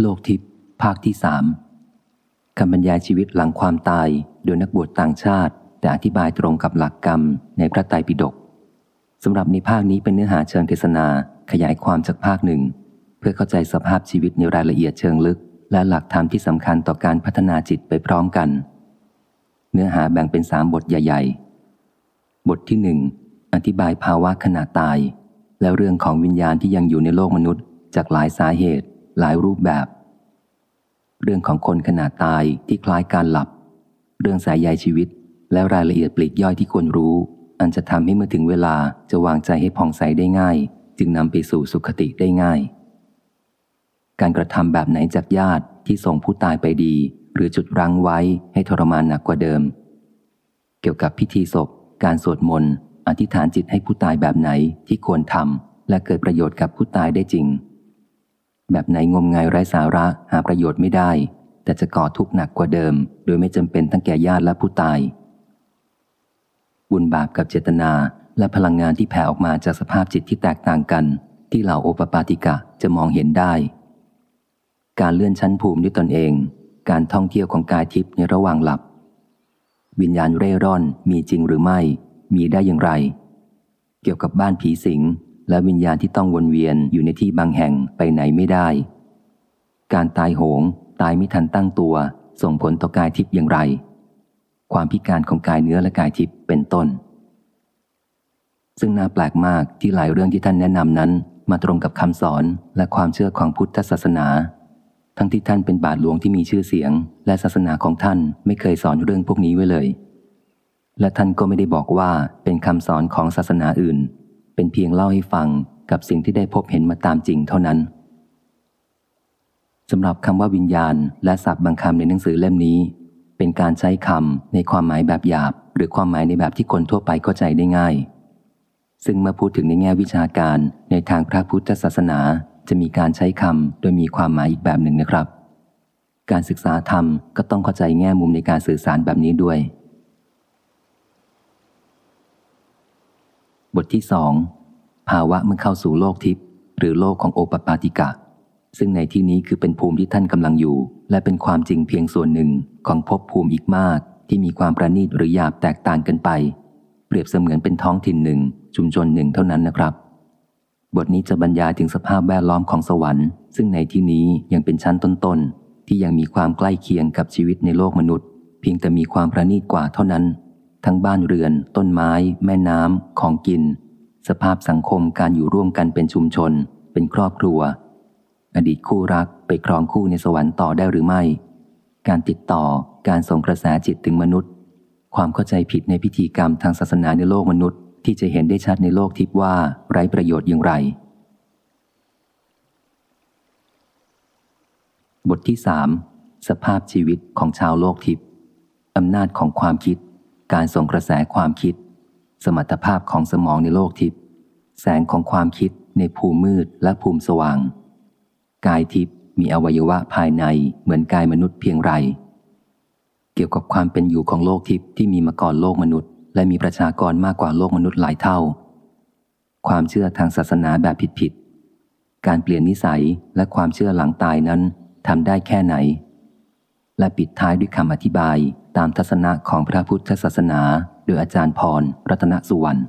โลกทิพย์ภาคที่สามคำบรรยายชีวิตหลังความตายโดยนักบวชต่างชาติ แต่อธิบายตรงกับหลักกรรมในพระไตรปิฎกสำหรับในภาคนี้เป็นเนื้อหาเชิงเทศนาขยายความจากภาคหนึ่ง เพื่อเข้าใจสภาพชีวิตในรายละเอียดเชิงลึก และหลักธรรมที่สำคัญต่อการพัฒนาจิตไปพร้อมกัน เนื้อหาแบ่งเป็นสามบทใหญ่ ๆ บทที่หนึ่งอธิบายภาวะขณะตาย แล้วเรื่องของวิญญาณที่ยังอยู่ในโลกมนุษย์จากหลายสาเหตุ หลายรูปแบบ เรื่องของคนขณะตายที่คล้ายการหลับ เรื่องสายใยชีวิต และรายละเอียดปลีกย่อยที่ควรรู้ อันจะทำให้เมื่อถึงเวลาจะวางใจให้ผ่องใสได้ง่าย จึงนำไปสู่สุขติได้ง่าย การกระทำแบบไหนจากญาติที่ส่งผู้ตายไปดี หรือจุดรั้งไว้ให้ทรมานหนักกว่าเดิม เกี่ยวกับพิธีศพ การสวดมนต์อธิษฐานจิตให้ผู้ตายแบบไหนที่ควรทำและเกิดประโยชน์กับผู้ตายได้จริง แบบไหนงมงายไร้สาระหาประโยชน์ไม่ได้ แต่จะก่อทุกข์หนักกว่าเดิม โดยไม่จำเป็นทั้งแก่ญาติและผู้ตาย บุญบาปกับเจตนาและพลังงานที่แผ่ออกมาจากสภาพจิตที่แตกต่างกัน ที่เหล่าโอปปาติกะจะมองเห็นได้ การเลื่อนชั้นภูมิด้วยตนเอง การท่องเที่ยวของกายทิพย์ในระหว่างหลับ วิญญาณเร่ร่อนมีจริงหรือไม่ มีได้อย่างไร เกี่ยวกับบ้านผีสิง และวิญญาณที่ต้องวนเวียนอยู่ในที่บางแห่งไปไหนไม่ได้ การตายโหง ตายไม่ทันตั้งตัว ส่งผลต่อกายทิพย์อย่างไร ความพิการของกายเนื้อและกายทิพย์เป็นต้น ซึ่งน่าแปลกมากที่หลายเรื่องที่ท่านแนะนำนั้น มาตรงกับคำสอนและความเชื่อของพุทธศาสนา ทั้งที่ท่านเป็นบาทหลวงที่มีชื่อเสียง และศาสนาของท่านไม่เคยสอนเรื่องพวกนี้ไว้เลย และท่านก็ไม่ได้บอกว่าเป็นคำสอนของศาสนาอื่น เป็นเพียงเล่าให้ฟังกับสิ่งที่ได้พบเห็นมาตามจริงเท่านั้นสำหรับคำว่าวิญญาณ และศัพท์บางคำในหนังสือเล่มนี้ เป็นการใช้คำในความหมายแบบหยาบ หรือความหมายในแบบที่คนทั่วไปเข้าใจได้ง่าย ซึ่งเมื่อพูดถึงในแง่วิชาการในทางพระพุทธศาสนา จะมีการใช้คำโดยมีความหมายอีกแบบหนึ่งนะครับ การศึกษาธรรมก็ต้องเข้าใจแง่มุมในการสื่อสารแบบนี้ด้วย บทที่สองภาวะเมื่อเข้าสู่โลกทิพย์หรือโลกของโอปปาติกะ ซึ่งในที่นี้คือเป็นภูมิที่ท่านกำลังอยู่ และเป็นความจริงเพียงส่วนหนึ่งของภพภูมิอีกมาก ที่มีความประณีตหรือหยาบแตกต่างกันไป เปรียบเสมือนเป็นท้องถิ่นหนึ่ง ชุมชนหนึ่งเท่านั้นนะครับ บทนี้จะบรรยายถึงสภาพแวดล้อมของสวรรค์ ซึ่งในที่นี้ยังเป็นชั้นต้นๆที่ยังมีความใกล้เคียงกับชีวิตในโลกมนุษย์ เพียงแต่มีความประณีตกว่าเท่านั้น ทั้งบ้านเรือน ต้นไม้ แม่น้ำ ของกิน สภาพสังคมการอยู่ร่วมกันเป็นชุมชน เป็นครอบครัว อดีตคู่รักไปครองคู่ในสวรรค์ต่อได้หรือไม่ การติดต่อการส่งกระแสจิตถึงมนุษย์ ความเข้าใจผิดในพิธีกรรมทางศาสนาในโลกมนุษย์ ที่จะเห็นได้ชัดในโลกทิพย์ว่าไร้ประโยชน์อย่างไร บทที่สามสภาพชีวิตของชาวโลกทิพย์อำนาจของความคิด การส่งกระแสความคิด สมรรถภาพของสมองในโลกทิพย์แสงของความคิดในภูมิมืดและภูมิสว่าง กายทิพย์มีอวัยวะภายในเหมือนกายมนุษย์เพียงไร เกี่ยวกับความเป็นอยู่ของโลกทิพย์ที่มีมาก่อนโลกมนุษย์ และมีประชากรมากกว่าโลกมนุษย์หลายเท่า ความเชื่อทางศาสนาแบบผิดๆการเปลี่ยนนิสัยและความเชื่อหลังตายนั้นทำได้แค่ไหน และปิดท้ายด้วยคำอธิบายตามทัศนะของพระพุทธศาสนา โดยอาจารย์พร รัตนสุวรรณ